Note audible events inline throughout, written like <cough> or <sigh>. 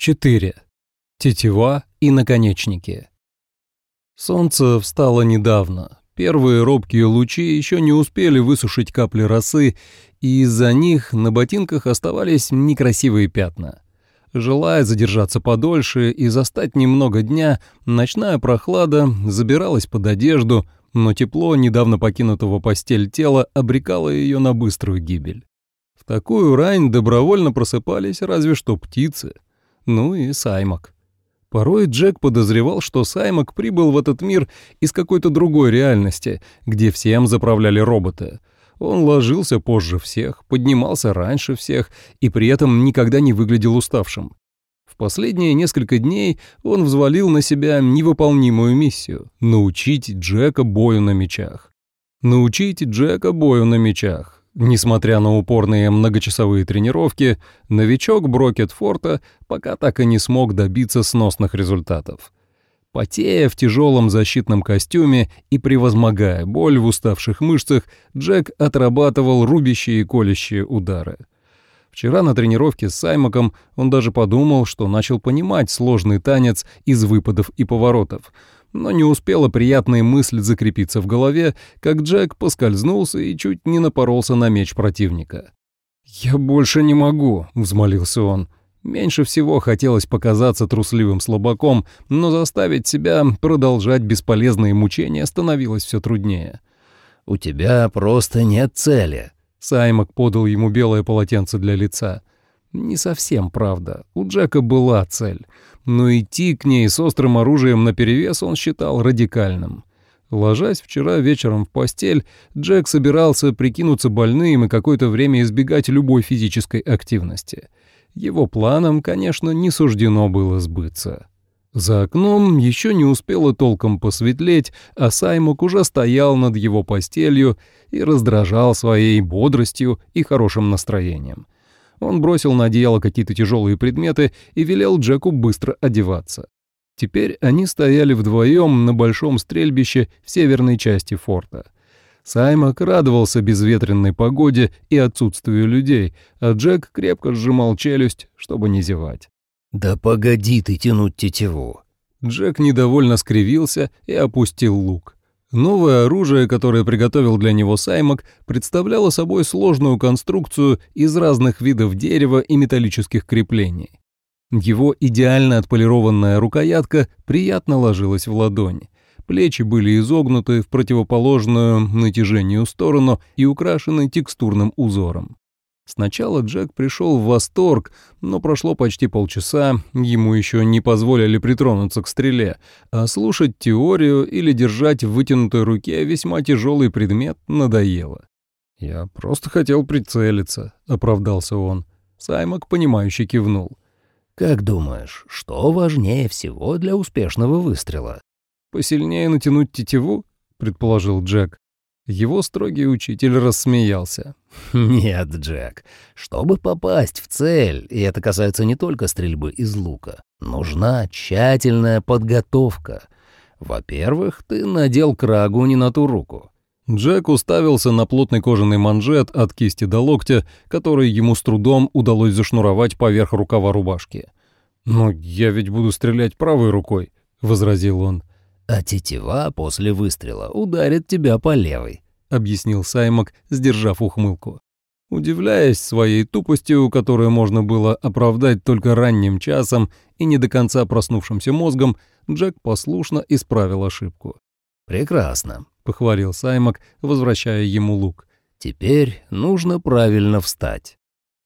4. Тетива и наконечники. Солнце встало недавно. Первые робкие лучи еще не успели высушить капли росы, и из-за них на ботинках оставались некрасивые пятна. Желая задержаться подольше и застать немного дня, ночная прохлада забиралась под одежду, но тепло недавно покинутого постель тела обрекало ее на быструю гибель. В такую рань добровольно просыпались разве что птицы — ну и Саймак. Порой Джек подозревал, что Саймак прибыл в этот мир из какой-то другой реальности, где всем заправляли роботы. Он ложился позже всех, поднимался раньше всех и при этом никогда не выглядел уставшим. В последние несколько дней он взвалил на себя невыполнимую миссию — научить Джека бою на мечах. Научить Джека бою на мечах. Несмотря на упорные многочасовые тренировки, новичок Брокетфорта пока так и не смог добиться сносных результатов. Потея в тяжелом защитном костюме и превозмогая боль в уставших мышцах, Джек отрабатывал рубящие и колющие удары. Вчера на тренировке с Саймаком он даже подумал, что начал понимать сложный танец из выпадов и поворотов — но не успела приятная мысль закрепиться в голове, как Джек поскользнулся и чуть не напоролся на меч противника. «Я больше не могу», — взмолился он. Меньше всего хотелось показаться трусливым слабаком, но заставить себя продолжать бесполезные мучения становилось все труднее. «У тебя просто нет цели», — Саймак подал ему белое полотенце для лица. Не совсем правда. У Джека была цель — но идти к ней с острым оружием наперевес он считал радикальным. Ложась вчера вечером в постель, Джек собирался прикинуться больным и какое-то время избегать любой физической активности. Его планам, конечно, не суждено было сбыться. За окном еще не успело толком посветлеть, а Саймок уже стоял над его постелью и раздражал своей бодростью и хорошим настроением. Он бросил на одеяло какие-то тяжелые предметы и велел Джеку быстро одеваться. Теперь они стояли вдвоем на большом стрельбище в северной части форта. Саймак радовался безветренной погоде и отсутствию людей, а Джек крепко сжимал челюсть, чтобы не зевать. «Да погоди ты тянуть тетиву!» Джек недовольно скривился и опустил лук. Новое оружие, которое приготовил для него Саймак, представляло собой сложную конструкцию из разных видов дерева и металлических креплений. Его идеально отполированная рукоятка приятно ложилась в ладонь. Плечи были изогнуты в противоположную натяжению сторону и украшены текстурным узором. Сначала Джек пришел в восторг, но прошло почти полчаса, ему еще не позволили притронуться к стреле, а слушать теорию или держать в вытянутой руке весьма тяжелый предмет надоело. «Я просто хотел прицелиться», — оправдался он. Саймак, понимающе кивнул. «Как думаешь, что важнее всего для успешного выстрела?» «Посильнее натянуть тетиву?» — предположил Джек. Его строгий учитель рассмеялся. <laughs> «Нет, Джек, чтобы попасть в цель, и это касается не только стрельбы из лука, нужна тщательная подготовка. Во-первых, ты надел крагу не на ту руку». Джек уставился на плотный кожаный манжет от кисти до локтя, который ему с трудом удалось зашнуровать поверх рукава рубашки. «Но я ведь буду стрелять правой рукой», — возразил он а тетива после выстрела ударит тебя по левой», — объяснил Саймак, сдержав ухмылку. Удивляясь своей тупостью, которую можно было оправдать только ранним часом и не до конца проснувшимся мозгом, Джек послушно исправил ошибку. «Прекрасно», — похвалил Саймак, возвращая ему лук. «Теперь нужно правильно встать».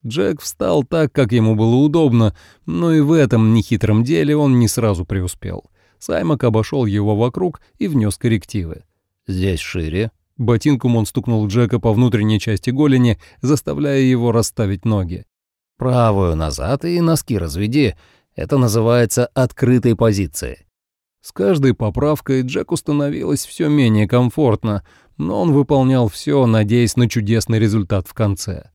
Джек встал так, как ему было удобно, но и в этом нехитром деле он не сразу преуспел. Саймак обошел его вокруг и внес коррективы. «Здесь шире». Ботинком он стукнул Джека по внутренней части голени, заставляя его расставить ноги. «Правую назад и носки разведи. Это называется открытой позицией». С каждой поправкой Джеку становилось все менее комфортно, но он выполнял все, надеясь на чудесный результат в конце.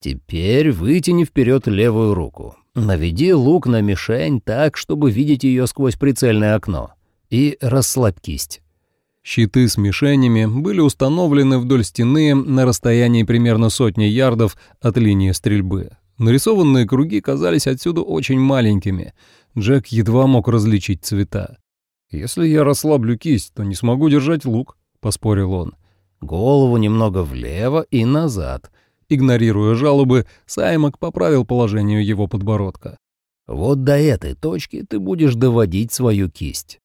«Теперь вытяни вперед левую руку. Наведи лук на мишень так, чтобы видеть ее сквозь прицельное окно. И расслабь кисть. Щиты с мишенями были установлены вдоль стены на расстоянии примерно сотни ярдов от линии стрельбы. Нарисованные круги казались отсюда очень маленькими. Джек едва мог различить цвета. «Если я расслаблю кисть, то не смогу держать лук», — поспорил он. «Голову немного влево и назад». Игнорируя жалобы, Саймак поправил положение его подбородка. «Вот до этой точки ты будешь доводить свою кисть».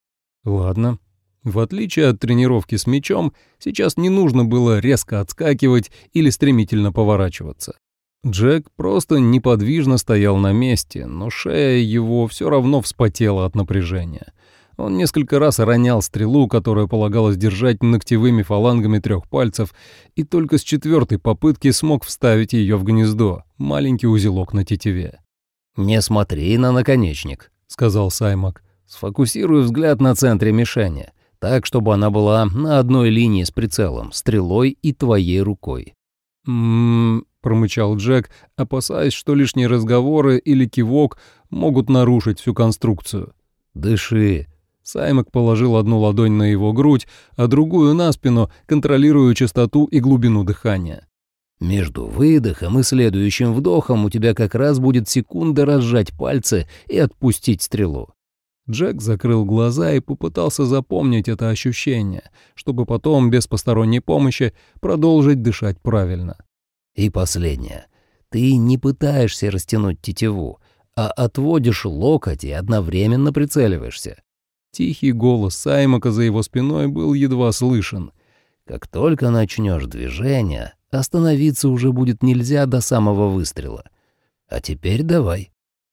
«Ладно». В отличие от тренировки с мячом, сейчас не нужно было резко отскакивать или стремительно поворачиваться. Джек просто неподвижно стоял на месте, но шея его все равно вспотела от напряжения. Он несколько раз ронял стрелу, которую полагалось держать ногтевыми фалангами трех пальцев, и только с четвертой попытки смог вставить ее в гнездо, маленький узелок на тетиве. «Не смотри на наконечник», — сказал Саймак. «Сфокусируй взгляд на центре мишени, так, чтобы она была на одной линии с прицелом, стрелой и твоей рукой». «М-м-м», промычал Джек, опасаясь, что лишние разговоры или кивок могут нарушить всю конструкцию. «Дыши», Саймак положил одну ладонь на его грудь, а другую на спину, контролируя частоту и глубину дыхания. «Между выдохом и следующим вдохом у тебя как раз будет секунда разжать пальцы и отпустить стрелу». Джек закрыл глаза и попытался запомнить это ощущение, чтобы потом, без посторонней помощи, продолжить дышать правильно. «И последнее. Ты не пытаешься растянуть тетиву, а отводишь локоть и одновременно прицеливаешься. Тихий голос Саймака за его спиной был едва слышен. «Как только начнешь движение, остановиться уже будет нельзя до самого выстрела. А теперь давай».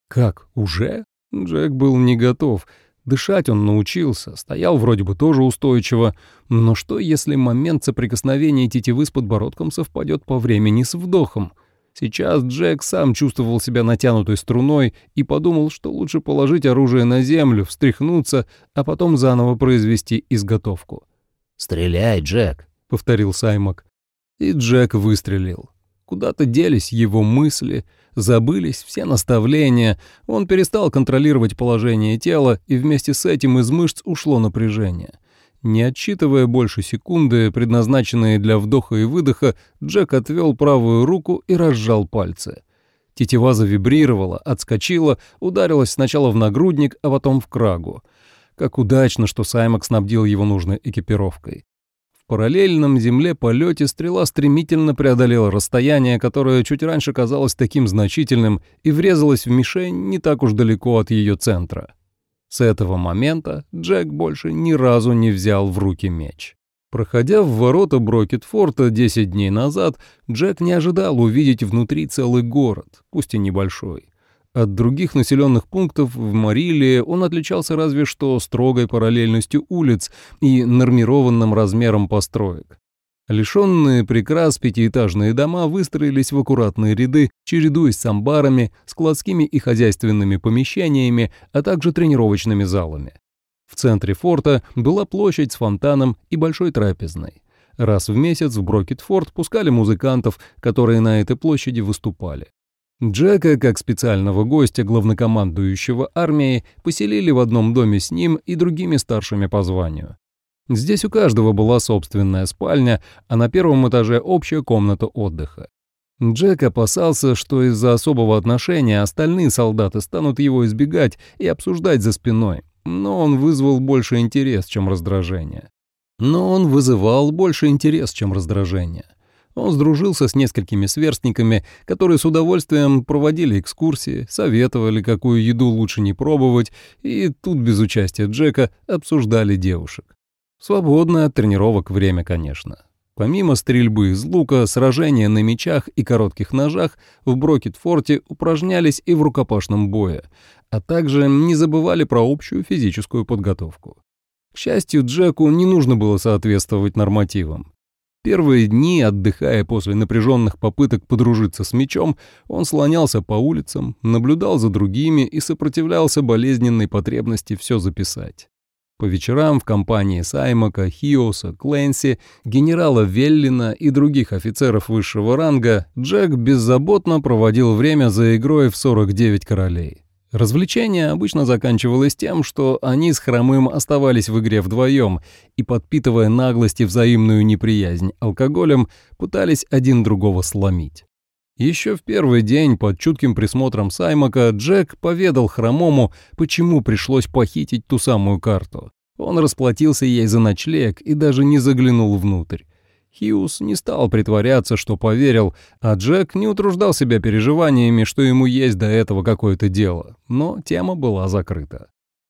«Как, уже?» Джек был не готов. Дышать он научился, стоял вроде бы тоже устойчиво. Но что, если момент соприкосновения тетивы с подбородком совпадет по времени с вдохом? Сейчас Джек сам чувствовал себя натянутой струной и подумал, что лучше положить оружие на землю, встряхнуться, а потом заново произвести изготовку. «Стреляй, Джек», — повторил Саймак. И Джек выстрелил. Куда-то делись его мысли, забылись все наставления, он перестал контролировать положение тела, и вместе с этим из мышц ушло напряжение. Не отсчитывая больше секунды, предназначенные для вдоха и выдоха, Джек отвел правую руку и разжал пальцы. Тетива завибрировала, отскочила, ударилась сначала в нагрудник, а потом в крагу. Как удачно, что Саймак снабдил его нужной экипировкой. В параллельном земле полете стрела стремительно преодолела расстояние, которое чуть раньше казалось таким значительным, и врезалась в мишень не так уж далеко от ее центра. С этого момента Джек больше ни разу не взял в руки меч. Проходя в ворота Брокетфорта 10 дней назад, Джек не ожидал увидеть внутри целый город, пусть и небольшой. От других населенных пунктов в Марилии он отличался разве что строгой параллельностью улиц и нормированным размером построек. Лишенные прикрас пятиэтажные дома выстроились в аккуратные ряды, чередуясь с амбарами, складскими и хозяйственными помещениями, а также тренировочными залами. В центре форта была площадь с фонтаном и большой трапезной. Раз в месяц в Брокетфорт пускали музыкантов, которые на этой площади выступали. Джека, как специального гостя главнокомандующего армией, поселили в одном доме с ним и другими старшими по званию. Здесь у каждого была собственная спальня, а на первом этаже общая комната отдыха. Джек опасался, что из-за особого отношения остальные солдаты станут его избегать и обсуждать за спиной, но он вызвал больше интерес, чем раздражение. Но он вызывал больше интерес, чем раздражение. Он сдружился с несколькими сверстниками, которые с удовольствием проводили экскурсии, советовали, какую еду лучше не пробовать, и тут без участия Джека обсуждали девушек. Свободное от тренировок время, конечно. Помимо стрельбы из лука, сражения на мечах и коротких ножах, в Брокетфорте упражнялись и в рукопашном бое, а также не забывали про общую физическую подготовку. К счастью, Джеку не нужно было соответствовать нормативам. Первые дни, отдыхая после напряженных попыток подружиться с мечом, он слонялся по улицам, наблюдал за другими и сопротивлялся болезненной потребности все записать. По вечерам в компании Саймака, Хиоса, Кленси, генерала Веллина и других офицеров высшего ранга Джек беззаботно проводил время за игрой в 49 королей. Развлечение обычно заканчивалось тем, что они с Хромым оставались в игре вдвоем и, подпитывая наглость и взаимную неприязнь алкоголем, пытались один другого сломить. Еще в первый день под чутким присмотром Саймака Джек поведал Хромому, почему пришлось похитить ту самую карту. Он расплатился ей за ночлег и даже не заглянул внутрь. Хьюз не стал притворяться, что поверил, а Джек не утруждал себя переживаниями, что ему есть до этого какое-то дело, но тема была закрыта.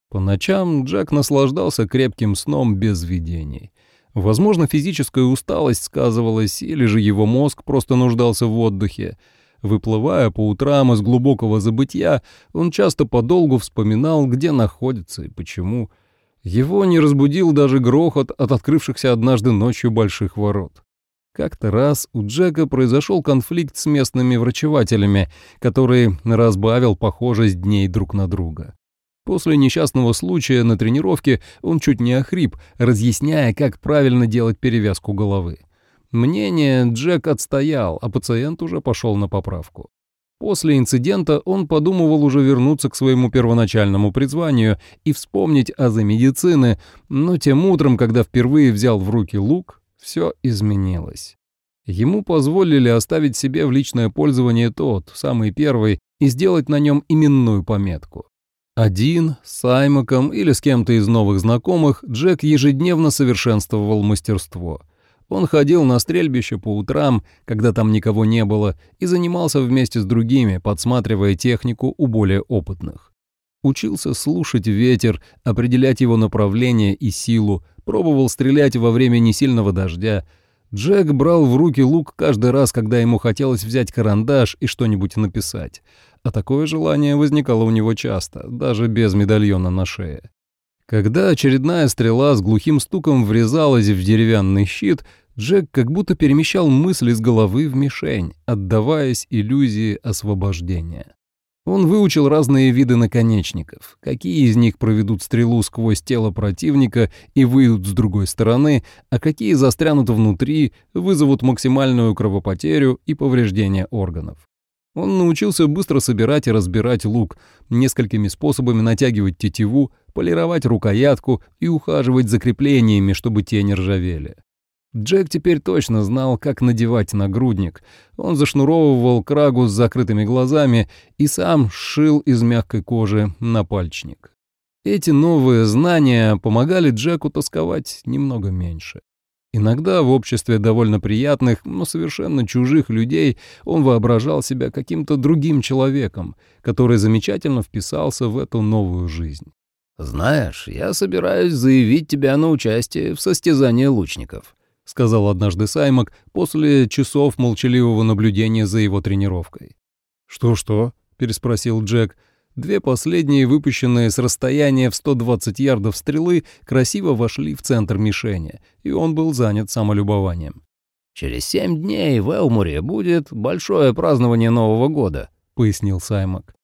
По ночам Джек наслаждался крепким сном без видений. Возможно, физическая усталость сказывалась, или же его мозг просто нуждался в отдыхе. Выплывая по утрам из глубокого забытья, он часто подолгу вспоминал, где находится и почему. Его не разбудил даже грохот от открывшихся однажды ночью больших ворот. Как-то раз у Джека произошел конфликт с местными врачевателями, который разбавил похожесть дней друг на друга. После несчастного случая на тренировке он чуть не охрип, разъясняя, как правильно делать перевязку головы. Мнение Джек отстоял, а пациент уже пошел на поправку. После инцидента он подумывал уже вернуться к своему первоначальному призванию и вспомнить азы медицины, но тем утром, когда впервые взял в руки лук, все изменилось. Ему позволили оставить себе в личное пользование тот, самый первый, и сделать на нем именную пометку. Один, с Саймаком или с кем-то из новых знакомых, Джек ежедневно совершенствовал мастерство. Он ходил на стрельбище по утрам, когда там никого не было, и занимался вместе с другими, подсматривая технику у более опытных. Учился слушать ветер, определять его направление и силу, пробовал стрелять во время несильного дождя. Джек брал в руки лук каждый раз, когда ему хотелось взять карандаш и что-нибудь написать а такое желание возникало у него часто, даже без медальона на шее. Когда очередная стрела с глухим стуком врезалась в деревянный щит, Джек как будто перемещал мысли с головы в мишень, отдаваясь иллюзии освобождения. Он выучил разные виды наконечников, какие из них проведут стрелу сквозь тело противника и выйдут с другой стороны, а какие застрянут внутри, вызовут максимальную кровопотерю и повреждение органов. Он научился быстро собирать и разбирать лук, несколькими способами натягивать тетиву, полировать рукоятку и ухаживать за креплениями, чтобы те не ржавели. Джек теперь точно знал, как надевать нагрудник. Он зашнуровывал крагу с закрытыми глазами и сам сшил из мягкой кожи напальчник. Эти новые знания помогали Джеку тосковать немного меньше. Иногда в обществе довольно приятных, но совершенно чужих людей он воображал себя каким-то другим человеком, который замечательно вписался в эту новую жизнь. «Знаешь, я собираюсь заявить тебя на участие в состязании лучников», — сказал однажды Саймак после часов молчаливого наблюдения за его тренировкой. «Что-что?» — переспросил Джек — Две последние, выпущенные с расстояния в 120 ярдов стрелы, красиво вошли в центр мишени, и он был занят самолюбованием. «Через семь дней в Элмуре будет большое празднование Нового года», — пояснил Саймак.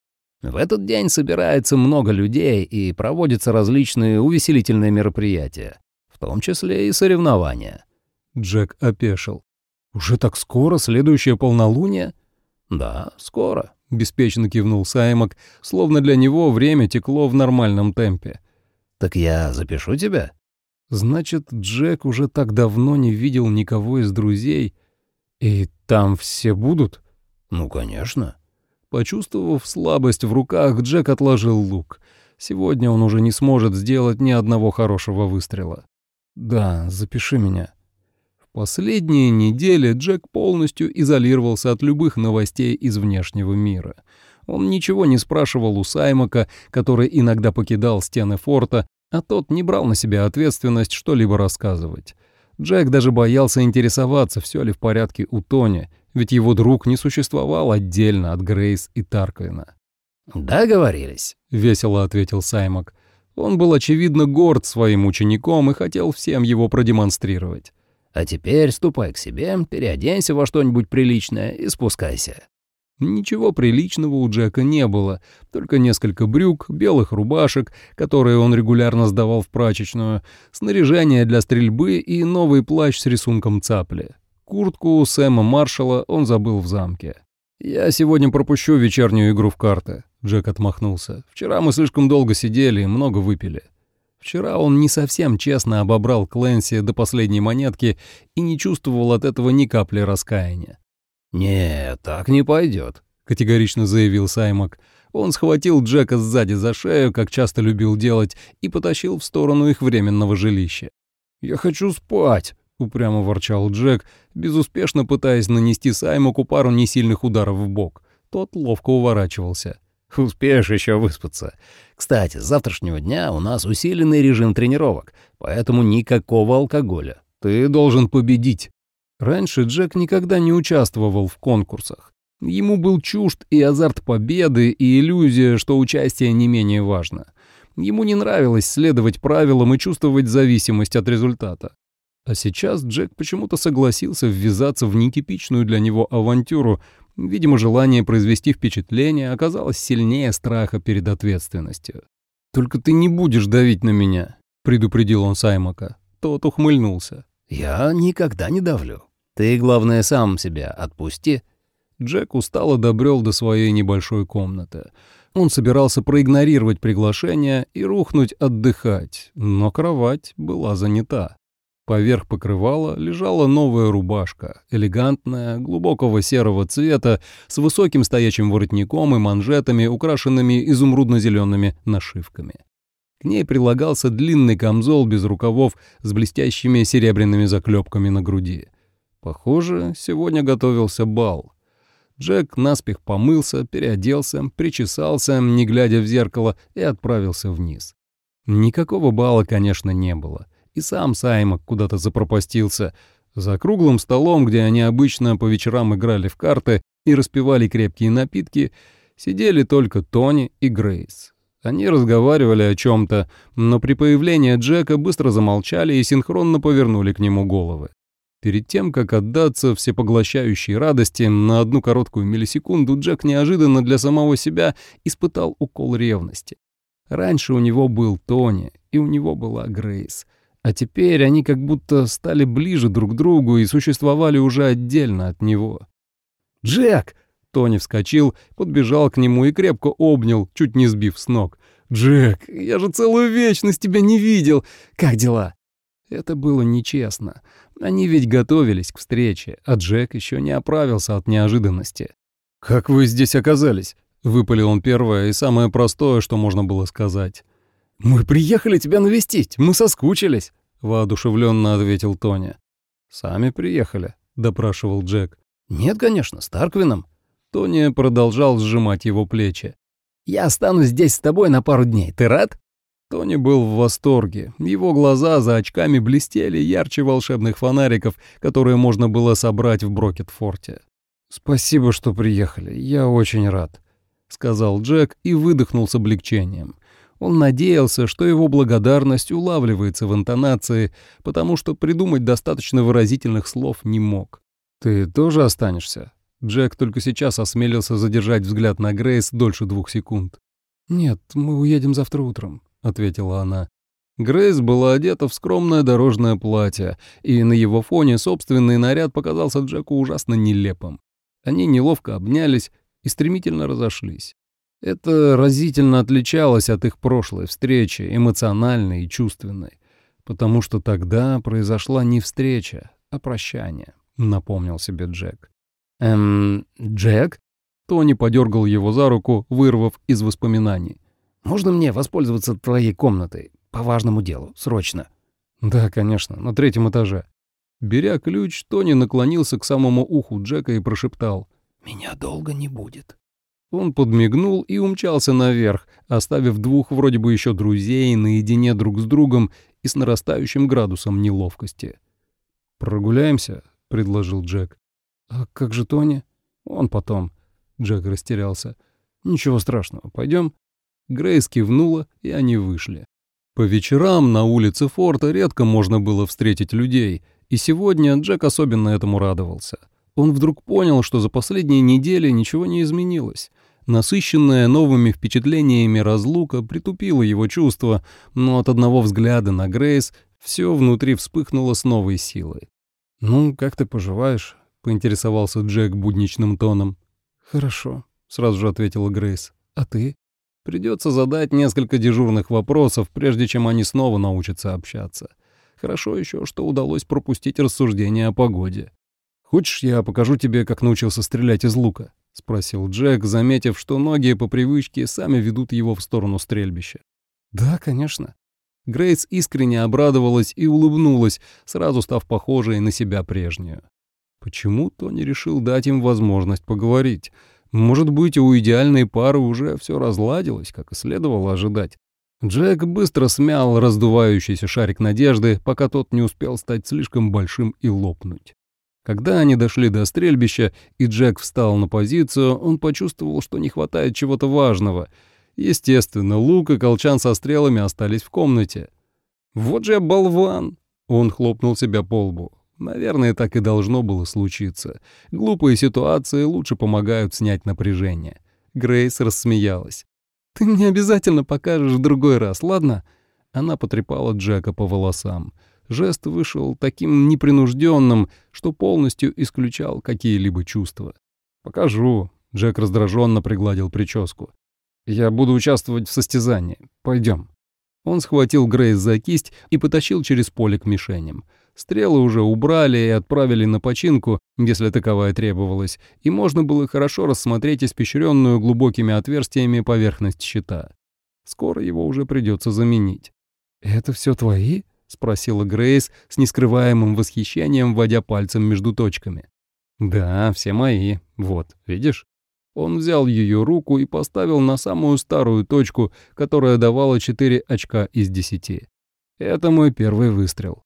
«В этот день собирается много людей и проводятся различные увеселительные мероприятия, в том числе и соревнования». Джек опешил. «Уже так скоро следующее полнолуние?» «Да, скоро», — беспечно кивнул Саймак, словно для него время текло в нормальном темпе. «Так я запишу тебя?» Значит, Джек уже так давно не видел никого из друзей. И там все будут? Ну, конечно. Почувствовав слабость в руках, Джек отложил лук. Сегодня он уже не сможет сделать ни одного хорошего выстрела. «Да, запиши меня», Последние недели Джек полностью изолировался от любых новостей из внешнего мира. Он ничего не спрашивал у Саймака, который иногда покидал стены форта, а тот не брал на себя ответственность что-либо рассказывать. Джек даже боялся интересоваться, все ли в порядке у Тони, ведь его друг не существовал отдельно от Грейс и Тарквина. «Договорились», — весело ответил Саймак. Он был, очевидно, горд своим учеником и хотел всем его продемонстрировать. А теперь ступай к себе, переоденься во что-нибудь приличное и спускайся». Ничего приличного у Джека не было, только несколько брюк, белых рубашек, которые он регулярно сдавал в прачечную, снаряжение для стрельбы и новый плащ с рисунком цапли. Куртку Сэма Маршала он забыл в замке. «Я сегодня пропущу вечернюю игру в карты», — Джек отмахнулся. «Вчера мы слишком долго сидели и много выпили». Вчера он не совсем честно обобрал Клэнси до последней монетки и не чувствовал от этого ни капли раскаяния. «Нет, так не пойдет», — категорично заявил Саймак. Он схватил Джека сзади за шею, как часто любил делать, и потащил в сторону их временного жилища. «Я хочу спать», — упрямо ворчал Джек, безуспешно пытаясь нанести Саймаку пару несильных ударов в бок. Тот ловко уворачивался. «Успеешь еще выспаться. Кстати, с завтрашнего дня у нас усиленный режим тренировок, поэтому никакого алкоголя. Ты должен победить». Раньше Джек никогда не участвовал в конкурсах. Ему был чужд и азарт победы, и иллюзия, что участие не менее важно. Ему не нравилось следовать правилам и чувствовать зависимость от результата. А сейчас Джек почему-то согласился ввязаться в нетипичную для него авантюру. Видимо, желание произвести впечатление оказалось сильнее страха перед ответственностью. «Только ты не будешь давить на меня», — предупредил он Саймака. Тот ухмыльнулся. «Я никогда не давлю. Ты, главное, сам себя отпусти Джек устало добрел до своей небольшой комнаты. Он собирался проигнорировать приглашение и рухнуть отдыхать, но кровать была занята. Поверх покрывала лежала новая рубашка, элегантная, глубокого серого цвета, с высоким стоячим воротником и манжетами, украшенными изумрудно-зелеными нашивками. К ней прилагался длинный камзол без рукавов с блестящими серебряными заклепками на груди. Похоже, сегодня готовился бал — Джек наспех помылся, переоделся, причесался, не глядя в зеркало, и отправился вниз. Никакого бала, конечно, не было. И сам Саймак куда-то запропастился. За круглым столом, где они обычно по вечерам играли в карты и распивали крепкие напитки, сидели только Тони и Грейс. Они разговаривали о чем-то, но при появлении Джека быстро замолчали и синхронно повернули к нему головы. Перед тем, как отдаться всепоглощающей радости, на одну короткую миллисекунду Джек неожиданно для самого себя испытал укол ревности. Раньше у него был Тони, и у него была Грейс. А теперь они как будто стали ближе друг к другу и существовали уже отдельно от него. «Джек!» — Тони вскочил, подбежал к нему и крепко обнял, чуть не сбив с ног. «Джек, я же целую вечность тебя не видел! Как дела?» Это было нечестно. Они ведь готовились к встрече, а Джек еще не оправился от неожиданности. «Как вы здесь оказались?» — выпалил он первое и самое простое, что можно было сказать. «Мы приехали тебя навестить, мы соскучились», — воодушевленно ответил Тони. «Сами приехали», — допрашивал Джек. «Нет, конечно, с Тарквином». Тони продолжал сжимать его плечи. «Я останусь здесь с тобой на пару дней. Ты рад?» Тони был в восторге. Его глаза за очками блестели ярче волшебных фонариков, которые можно было собрать в Брокетфорте. «Спасибо, что приехали. Я очень рад», — сказал Джек и выдохнул с облегчением. Он надеялся, что его благодарность улавливается в интонации, потому что придумать достаточно выразительных слов не мог. «Ты тоже останешься?» Джек только сейчас осмелился задержать взгляд на Грейс дольше двух секунд. «Нет, мы уедем завтра утром», — ответила она. Грейс была одета в скромное дорожное платье, и на его фоне собственный наряд показался Джеку ужасно нелепым. Они неловко обнялись и стремительно разошлись. Это разительно отличалось от их прошлой встречи, эмоциональной и чувственной, потому что тогда произошла не встреча, а прощание, напомнил себе Джек. «Эм, Джек?» Тони подергал его за руку, вырвав из воспоминаний. Можно мне воспользоваться твоей комнатой? По важному делу, срочно». «Да, конечно, на третьем этаже». Беря ключ, Тони наклонился к самому уху Джека и прошептал. «Меня долго не будет». Он подмигнул и умчался наверх, оставив двух вроде бы еще друзей наедине друг с другом и с нарастающим градусом неловкости. «Прогуляемся?» — предложил Джек. «А как же Тони?» «Он потом». Джек растерялся. «Ничего страшного, пойдем?» Грейс кивнула, и они вышли. По вечерам на улице форта редко можно было встретить людей, и сегодня Джек особенно этому радовался. Он вдруг понял, что за последние недели ничего не изменилось. Насыщенная новыми впечатлениями разлука притупила его чувства, но от одного взгляда на Грейс все внутри вспыхнуло с новой силой. «Ну, как ты поживаешь?» — поинтересовался Джек будничным тоном. «Хорошо», — сразу же ответила Грейс. «А ты?» Придется задать несколько дежурных вопросов, прежде чем они снова научатся общаться. Хорошо еще, что удалось пропустить рассуждения о погоде. «Хочешь, я покажу тебе, как научился стрелять из лука?» — спросил Джек, заметив, что ноги по привычке сами ведут его в сторону стрельбища. «Да, конечно». Грейс искренне обрадовалась и улыбнулась, сразу став похожей на себя прежнюю. Почему Тони решил дать им возможность поговорить? Может быть, у идеальной пары уже все разладилось, как и следовало ожидать. Джек быстро смял раздувающийся шарик надежды, пока тот не успел стать слишком большим и лопнуть. Когда они дошли до стрельбища, и Джек встал на позицию, он почувствовал, что не хватает чего-то важного. Естественно, лук и колчан со стрелами остались в комнате. «Вот же я болван!» — он хлопнул себя по лбу. Наверное, так и должно было случиться. Глупые ситуации лучше помогают снять напряжение. Грейс рассмеялась. «Ты мне обязательно покажешь в другой раз, ладно?» Она потрепала Джека по волосам. Жест вышел таким непринужденным, что полностью исключал какие-либо чувства. «Покажу», — Джек раздраженно пригладил прическу. «Я буду участвовать в состязании. Пойдем». Он схватил Грейс за кисть и потащил через поле к мишеням. Стрелы уже убрали и отправили на починку, если таковая требовалась, и можно было хорошо рассмотреть испещренную глубокими отверстиями поверхность щита. Скоро его уже придется заменить. «Это все твои?» — спросила Грейс с нескрываемым восхищением, вводя пальцем между точками. «Да, все мои. Вот, видишь?» Он взял ее руку и поставил на самую старую точку, которая давала 4 очка из 10. Это мой первый выстрел.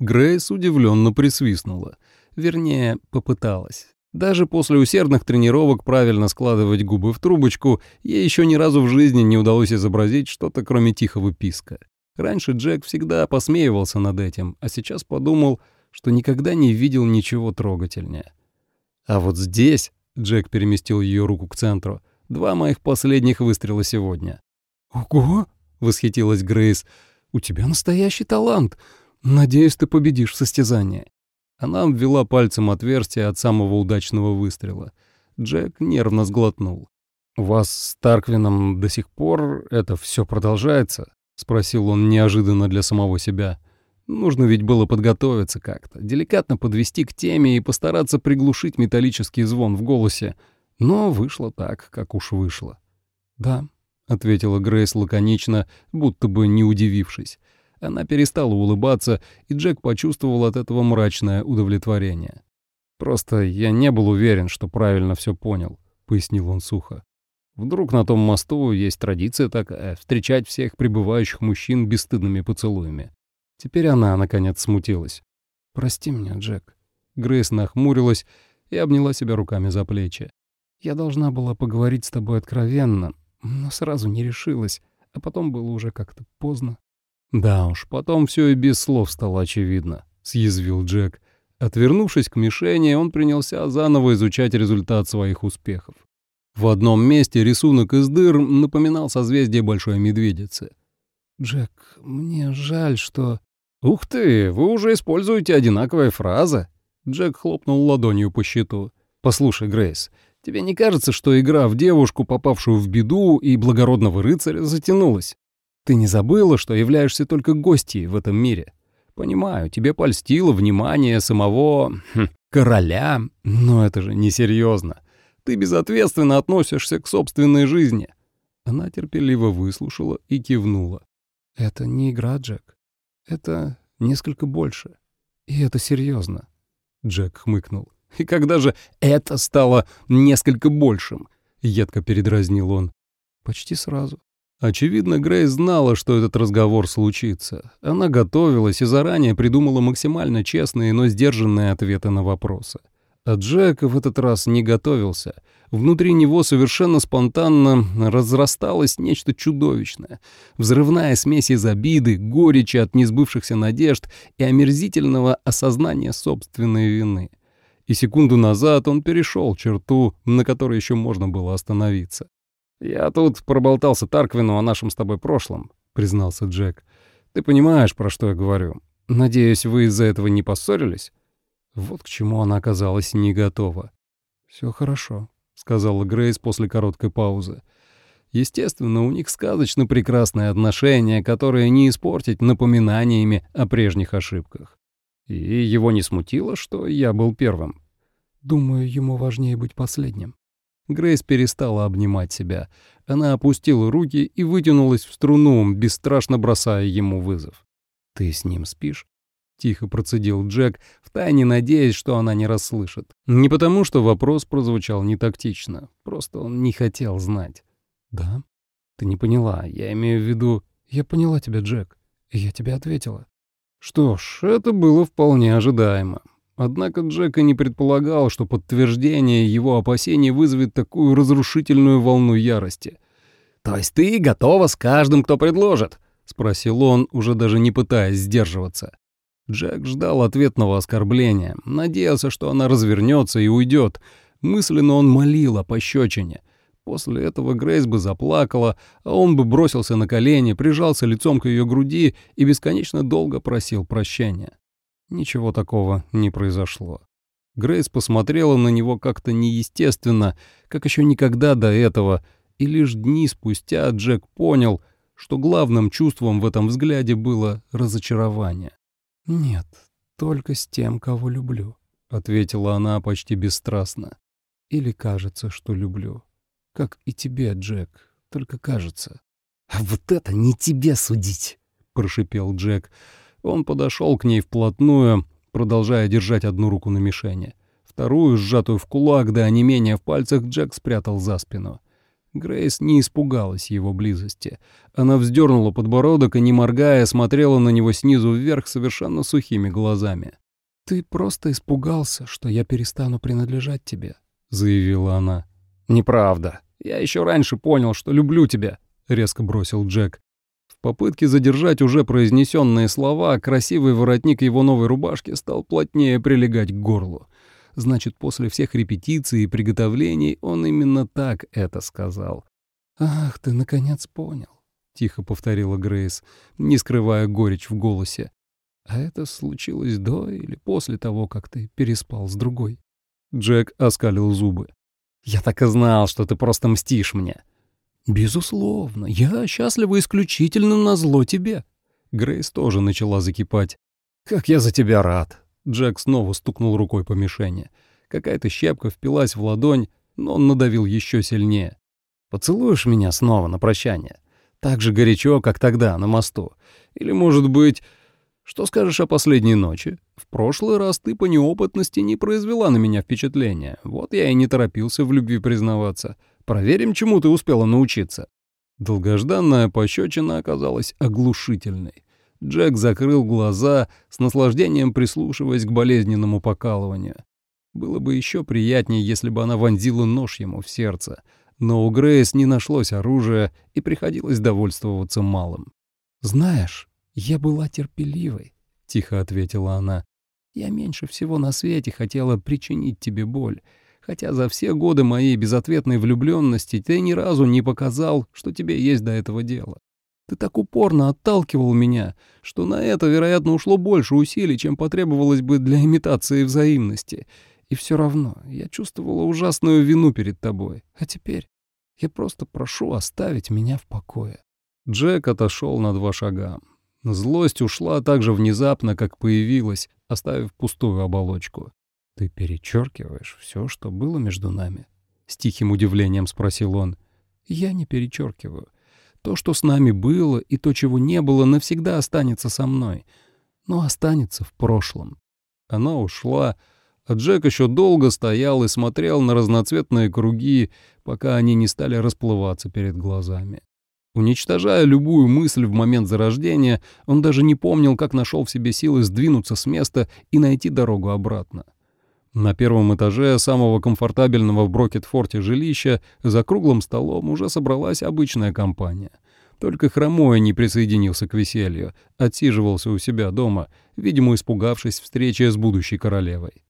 Грейс удивленно присвистнула. Вернее, попыталась. Даже после усердных тренировок правильно складывать губы в трубочку, ей еще ни разу в жизни не удалось изобразить что-то, кроме тихого писка. Раньше Джек всегда посмеивался над этим, а сейчас подумал, что никогда не видел ничего трогательнее. А вот здесь, Джек переместил ее руку к центру, два моих последних выстрела сегодня. «Ого!» — восхитилась Грейс. «У тебя настоящий талант. Надеюсь, ты победишь в состязании». Она обвела пальцем отверстие от самого удачного выстрела. Джек нервно сглотнул. «У вас с Тарквином до сих пор это все продолжается?» — спросил он неожиданно для самого себя. Нужно ведь было подготовиться как-то, деликатно подвести к теме и постараться приглушить металлический звон в голосе. Но вышло так, как уж вышло. «Да», — ответила Грейс лаконично, будто бы не удивившись. Она перестала улыбаться, и Джек почувствовал от этого мрачное удовлетворение. «Просто я не был уверен, что правильно все понял», — пояснил он сухо. Вдруг на том мосту есть традиция такая — встречать всех прибывающих мужчин бесстыдными поцелуями. Теперь она, наконец, смутилась. «Прости меня, Джек». Грейс нахмурилась и обняла себя руками за плечи. «Я должна была поговорить с тобой откровенно, но сразу не решилась, а потом было уже как-то поздно». «Да уж, потом все и без слов стало очевидно», — съязвил Джек. Отвернувшись к мишени, он принялся заново изучать результат своих успехов. В одном месте рисунок из дыр напоминал созвездие Большой Медведицы. «Джек, мне жаль, что...» «Ух ты, вы уже используете одинаковые фразы!» Джек хлопнул ладонью по щиту. «Послушай, Грейс, тебе не кажется, что игра в девушку, попавшую в беду, и благородного рыцаря затянулась? Ты не забыла, что являешься только гостьей в этом мире? Понимаю, тебе польстило внимание самого... Хм, короля, но это же несерьезно. Ты безответственно относишься к собственной жизни». Она терпеливо выслушала и кивнула. «Это не игра, Джек. Это несколько больше. И это серьезно. Джек хмыкнул. «И когда же это стало несколько большим?» — едко передразнил он. «Почти сразу». Очевидно, Грей знала, что этот разговор случится. Она готовилась и заранее придумала максимально честные, но сдержанные ответы на вопросы. А Джек в этот раз не готовился. Внутри него совершенно спонтанно разрасталось нечто чудовищное. Взрывная смесь из обиды, горечи от несбывшихся надежд и омерзительного осознания собственной вины. И секунду назад он перешел черту, на которой еще можно было остановиться. «Я тут проболтался Тарквину о нашем с тобой прошлом», — признался Джек. «Ты понимаешь, про что я говорю. Надеюсь, вы из-за этого не поссорились?» Вот к чему она оказалась не готова. «Все хорошо», — сказала Грейс после короткой паузы. Естественно, у них сказочно прекрасные отношения, которые не испортить напоминаниями о прежних ошибках. И его не смутило, что я был первым. Думаю, ему важнее быть последним». Грейс перестала обнимать себя. Она опустила руки и вытянулась в струну, бесстрашно бросая ему вызов. «Ты с ним спишь?» — тихо процедил Джек, втайне надеясь, что она не расслышит. Не потому, что вопрос прозвучал не тактично, просто он не хотел знать. «Да?» «Ты не поняла, я имею в виду...» «Я поняла тебя, Джек, и я тебе ответила». Что ж, это было вполне ожидаемо. Однако Джек и не предполагал, что подтверждение его опасений вызовет такую разрушительную волну ярости. «То есть ты готова с каждым, кто предложит?» — спросил он, уже даже не пытаясь сдерживаться. Джек ждал ответного оскорбления, надеялся, что она развернется и уйдет. Мысленно он молил о пощечине. После этого Грейс бы заплакала, а он бы бросился на колени, прижался лицом к ее груди и бесконечно долго просил прощения. Ничего такого не произошло. Грейс посмотрела на него как-то неестественно, как еще никогда до этого, и лишь дни спустя Джек понял, что главным чувством в этом взгляде было разочарование. «Нет, только с тем, кого люблю», — ответила она почти бесстрастно. «Или кажется, что люблю. Как и тебе, Джек, только кажется». «А вот это не тебе судить», — прошипел Джек. Он подошел к ней вплотную, продолжая держать одну руку на мишени. Вторую, сжатую в кулак до онемения в пальцах, Джек спрятал за спину. Грейс не испугалась его близости. Она вздернула подбородок и, не моргая, смотрела на него снизу вверх совершенно сухими глазами. «Ты просто испугался, что я перестану принадлежать тебе», — заявила она. «Неправда. Я еще раньше понял, что люблю тебя», — резко бросил Джек. В попытке задержать уже произнесенные слова, красивый воротник его новой рубашки стал плотнее прилегать к горлу. Значит, после всех репетиций и приготовлений он именно так это сказал. «Ах, ты наконец понял», — тихо повторила Грейс, не скрывая горечь в голосе. «А это случилось до или после того, как ты переспал с другой?» Джек оскалил зубы. «Я так и знал, что ты просто мстишь мне», «Безусловно, я счастлива исключительно на зло тебе». Грейс тоже начала закипать. «Как я за тебя рад!» Джек снова стукнул рукой по мишени. Какая-то щепка впилась в ладонь, но он надавил еще сильнее. «Поцелуешь меня снова на прощание? Так же горячо, как тогда, на мосту? Или, может быть, что скажешь о последней ночи? В прошлый раз ты по неопытности не произвела на меня впечатления. Вот я и не торопился в любви признаваться. Проверим, чему ты успела научиться». Долгожданная пощечина оказалась оглушительной. Джек закрыл глаза, с наслаждением прислушиваясь к болезненному покалыванию. Было бы еще приятнее, если бы она вонзила нож ему в сердце, но у Грейс не нашлось оружия, и приходилось довольствоваться малым. «Знаешь, я была терпеливой», — тихо ответила она. «Я меньше всего на свете хотела причинить тебе боль, хотя за все годы моей безответной влюбленности ты ни разу не показал, что тебе есть до этого дело. Ты так упорно отталкивал меня, что на это, вероятно, ушло больше усилий, чем потребовалось бы для имитации взаимности. И все равно я чувствовала ужасную вину перед тобой. А теперь я просто прошу оставить меня в покое». Джек отошел на два шага. Злость ушла так же внезапно, как появилась, оставив пустую оболочку. «Ты перечеркиваешь все, что было между нами?» — с тихим удивлением спросил он. «Я не перечеркиваю. То, что с нами было, и то, чего не было, навсегда останется со мной. Но останется в прошлом». Она ушла, а Джек еще долго стоял и смотрел на разноцветные круги, пока они не стали расплываться перед глазами. Уничтожая любую мысль в момент зарождения, он даже не помнил, как нашел в себе силы сдвинуться с места и найти дорогу обратно. На первом этаже самого комфортабельного в Брокетфорте жилища за круглым столом уже собралась обычная компания. Только Хромой не присоединился к веселью, отсиживался у себя дома, видимо, испугавшись встречи с будущей королевой.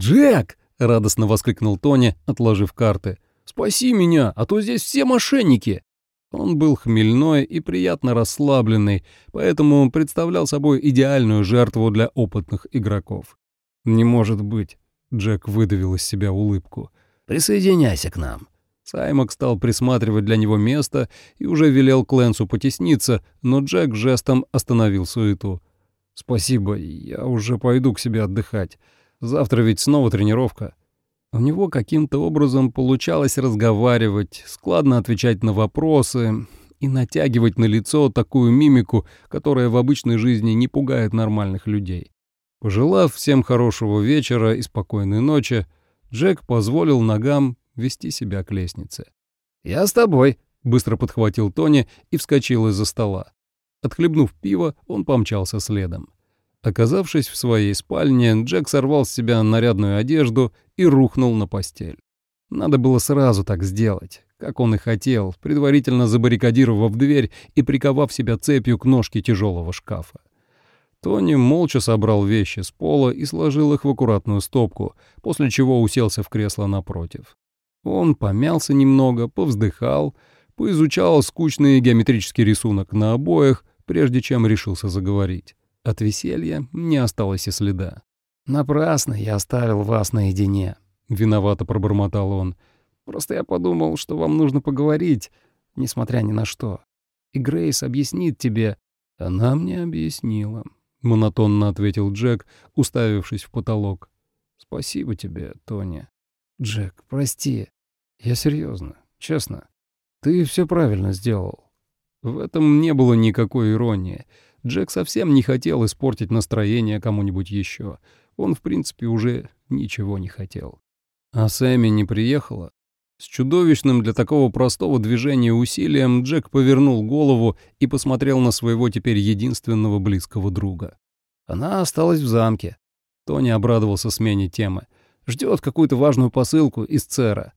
«Джек!» — радостно воскликнул Тони, отложив карты. «Спаси меня, а то здесь все мошенники!» Он был хмельной и приятно расслабленный, поэтому представлял собой идеальную жертву для опытных игроков. «Не может быть. Джек выдавил из себя улыбку. «Присоединяйся к нам». Саймак стал присматривать для него место и уже велел Кленсу потесниться, но Джек жестом остановил суету. «Спасибо, я уже пойду к себе отдыхать. Завтра ведь снова тренировка». У него каким-то образом получалось разговаривать, складно отвечать на вопросы и натягивать на лицо такую мимику, которая в обычной жизни не пугает нормальных людей. Пожелав всем хорошего вечера и спокойной ночи, Джек позволил ногам вести себя к лестнице. «Я с тобой», — быстро подхватил Тони и вскочил из-за стола. Отхлебнув пиво, он помчался следом. Оказавшись в своей спальне, Джек сорвал с себя нарядную одежду и рухнул на постель. Надо было сразу так сделать, как он и хотел, предварительно забаррикадировав дверь и приковав себя цепью к ножке тяжелого шкафа. Тони молча собрал вещи с пола и сложил их в аккуратную стопку, после чего уселся в кресло напротив. Он помялся немного, повздыхал, поизучал скучный геометрический рисунок на обоях, прежде чем решился заговорить. От веселья не осталось и следа. «Напрасно я оставил вас наедине», — виновато пробормотал он. «Просто я подумал, что вам нужно поговорить, несмотря ни на что. И Грейс объяснит тебе...» «Она мне объяснила», — монотонно ответил Джек, уставившись в потолок. «Спасибо тебе, Тони». «Джек, прости. Я серьезно, честно. Ты все правильно сделал». В этом не было никакой иронии. Джек совсем не хотел испортить настроение кому-нибудь еще. Он, в принципе, уже ничего не хотел. А Сэмми не приехала? С чудовищным для такого простого движения усилием Джек повернул голову и посмотрел на своего теперь единственного близкого друга. Она осталась в замке. Тони обрадовался смене темы. Ждет какую-то важную посылку из Цера.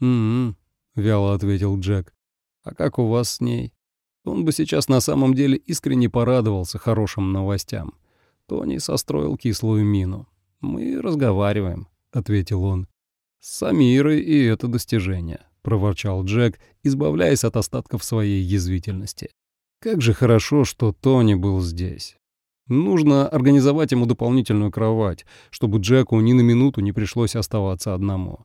«М-м», вяло ответил Джек. «А как у вас с ней?» Он бы сейчас на самом деле искренне порадовался хорошим новостям. Тони состроил кислую мину. «Мы разговариваем», — ответил он. «С Самирой и это достижение», — проворчал Джек, избавляясь от остатков своей язвительности. «Как же хорошо, что Тони был здесь. Нужно организовать ему дополнительную кровать, чтобы Джеку ни на минуту не пришлось оставаться одному».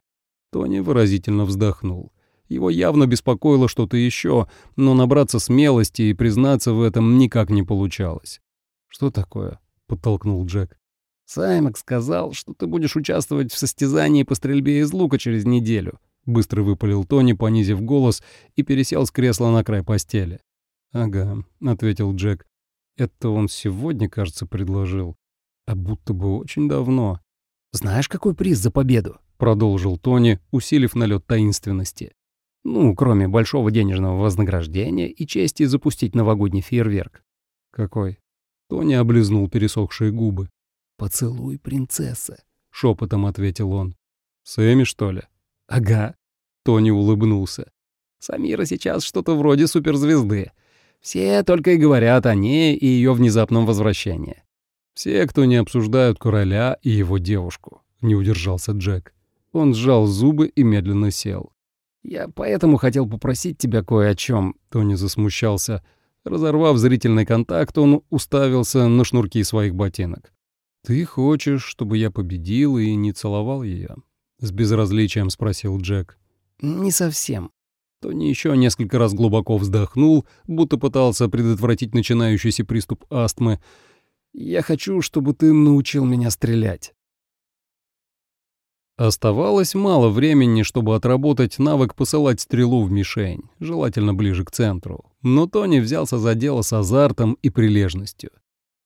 Тони выразительно вздохнул. Его явно беспокоило что-то еще, но набраться смелости и признаться в этом никак не получалось. «Что такое?» — подтолкнул Джек. «Саймак сказал, что ты будешь участвовать в состязании по стрельбе из лука через неделю», — быстро выпалил Тони, понизив голос, и пересел с кресла на край постели. «Ага», — ответил Джек. «Это он сегодня, кажется, предложил. А будто бы очень давно». «Знаешь, какой приз за победу?» — продолжил Тони, усилив налет таинственности. Ну, кроме большого денежного вознаграждения и чести запустить новогодний фейерверк. Какой? Тони облизнул пересохшие губы. «Поцелуй принцессы», — шепотом ответил он. «Сэмми, что ли?» «Ага». Тони улыбнулся. «Самира сейчас что-то вроде суперзвезды. Все только и говорят о ней и ее внезапном возвращении». «Все, кто не обсуждают короля и его девушку», — не удержался Джек. Он сжал зубы и медленно сел. «Я поэтому хотел попросить тебя кое о чем. Тони засмущался. Разорвав зрительный контакт, он уставился на шнурки своих ботинок. «Ты хочешь, чтобы я победил и не целовал ее?» — с безразличием спросил Джек. «Не совсем». Тони еще несколько раз глубоко вздохнул, будто пытался предотвратить начинающийся приступ астмы. «Я хочу, чтобы ты научил меня стрелять». Оставалось мало времени, чтобы отработать навык посылать стрелу в мишень, желательно ближе к центру. Но Тони взялся за дело с азартом и прилежностью.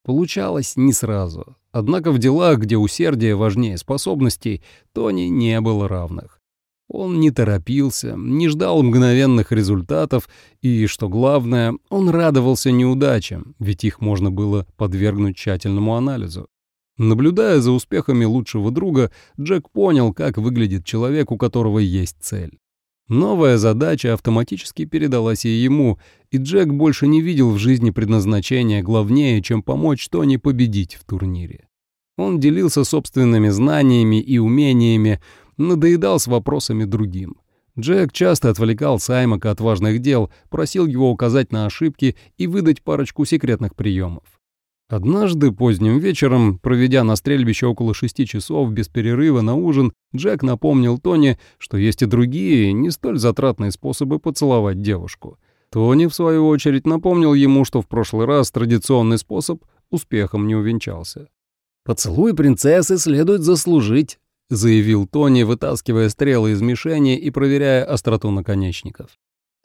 Получалось не сразу. Однако в делах, где усердие важнее способностей, Тони не было равных. Он не торопился, не ждал мгновенных результатов и, что главное, он радовался неудачам, ведь их можно было подвергнуть тщательному анализу. Наблюдая за успехами лучшего друга, Джек понял, как выглядит человек, у которого есть цель. Новая задача автоматически передалась и ему, и Джек больше не видел в жизни предназначения главнее, чем помочь Тони победить в турнире. Он делился собственными знаниями и умениями, надоедал с вопросами другим. Джек часто отвлекал Саймака от важных дел, просил его указать на ошибки и выдать парочку секретных приемов. Однажды поздним вечером, проведя на стрельбище около шести часов без перерыва на ужин, Джек напомнил Тони, что есть и другие, не столь затратные способы поцеловать девушку. Тони, в свою очередь, напомнил ему, что в прошлый раз традиционный способ успехом не увенчался. «Поцелуй принцессы следует заслужить», —— заявил Тони, вытаскивая стрелы из мишени и проверяя остроту наконечников.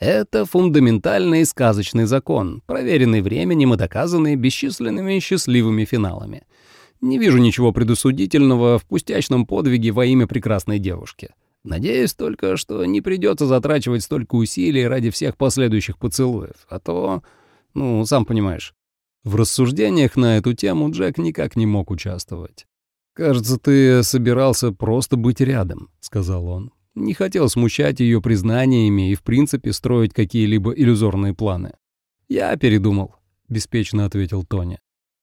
«Это фундаментальный и сказочный закон, проверенный временем и доказанный бесчисленными счастливыми финалами. Не вижу ничего предосудительного в пустячном подвиге во имя прекрасной девушки. Надеюсь только, что не придется затрачивать столько усилий ради всех последующих поцелуев, а то, ну, сам понимаешь». В рассуждениях на эту тему Джек никак не мог участвовать. «Кажется, ты собирался просто быть рядом», — сказал он. Не хотел смущать ее признаниями и, в принципе, строить какие-либо иллюзорные планы. «Я передумал», — беспечно ответил Тони.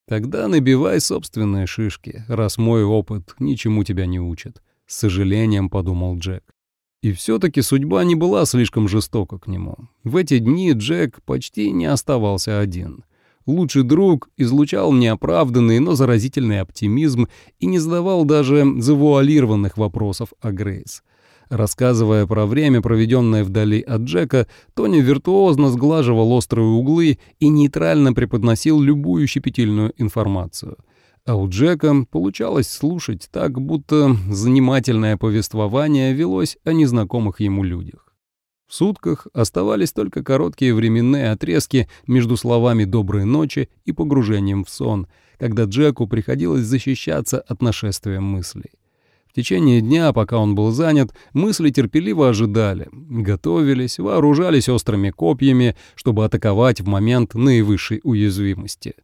«Тогда набивай собственные шишки, раз мой опыт ничему тебя не учит», — с сожалением подумал Джек. И все-таки судьба не была слишком жестока к нему. В эти дни Джек почти не оставался один — Лучший друг излучал неоправданный, но заразительный оптимизм и не задавал даже завуалированных вопросов о Грейс. Рассказывая про время, проведенное вдали от Джека, Тони виртуозно сглаживал острые углы и нейтрально преподносил любую щепетильную информацию. А у Джека получалось слушать так, будто занимательное повествование велось о незнакомых ему людях. В сутках оставались только короткие временные отрезки между словами «доброй ночи» и погружением в сон, когда Джеку приходилось защищаться от нашествия мыслей. В течение дня, пока он был занят, мысли терпеливо ожидали, готовились, вооружались острыми копьями, чтобы атаковать в момент наивысшей уязвимости.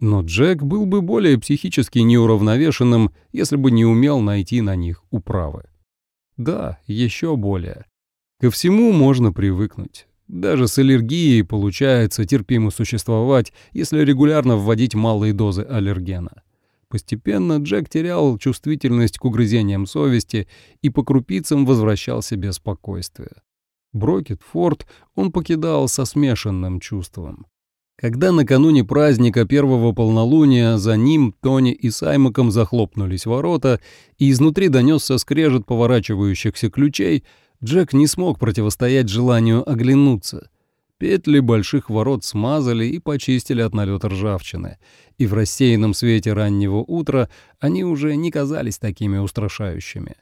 Но Джек был бы более психически неуравновешенным, если бы не умел найти на них управы. Да, еще более. Ко всему можно привыкнуть. Даже с аллергией получается терпимо существовать, если регулярно вводить малые дозы аллергена. Постепенно Джек терял чувствительность к угрызениям совести и по крупицам возвращал себе спокойствие. Брокет-Форд он покидал со смешанным чувством. Когда накануне праздника первого полнолуния за ним, Тони и Саймаком захлопнулись ворота, и изнутри донесся скрежет поворачивающихся ключей — Джек не смог противостоять желанию оглянуться. Петли больших ворот смазали и почистили от налета ржавчины, и в рассеянном свете раннего утра они уже не казались такими устрашающими.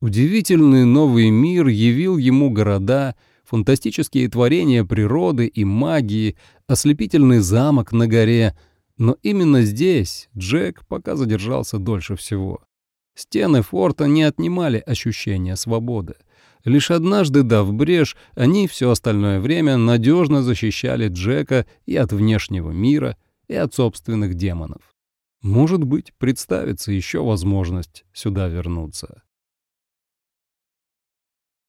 Удивительный новый мир явил ему города, фантастические творения природы и магии, ослепительный замок на горе, но именно здесь Джек пока задержался дольше всего. Стены форта не отнимали ощущения свободы. Лишь однажды дав брешь, они все остальное время надежно защищали Джека и от внешнего мира, и от собственных демонов. Может быть, представится еще возможность сюда вернуться.